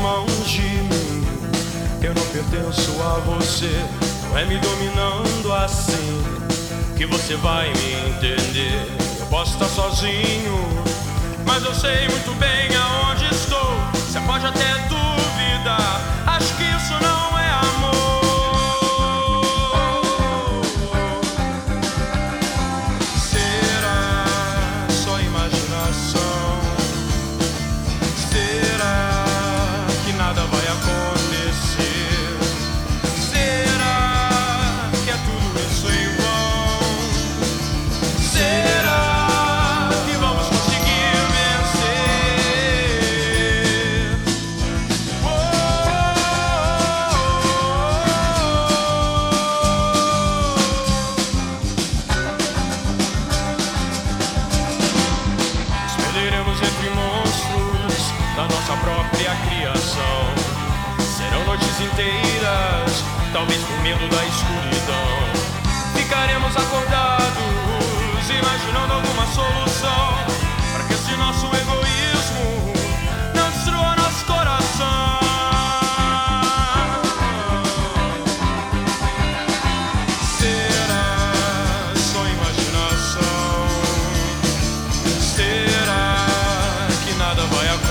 mãos de mim. Eu não pertenço a você, não é me dominando assim que você vai me entender. Eu posso estar sozinho, mas eu sei muito bem aonde estou. Você pode até duvidar. sobre a criação. Serão noites inteiras, talvez por medo da escuridão. Ficaremos acordados, imaginando alguma solução para que esse nosso egoísmo não destrua nosso coração. nada vai acontecer.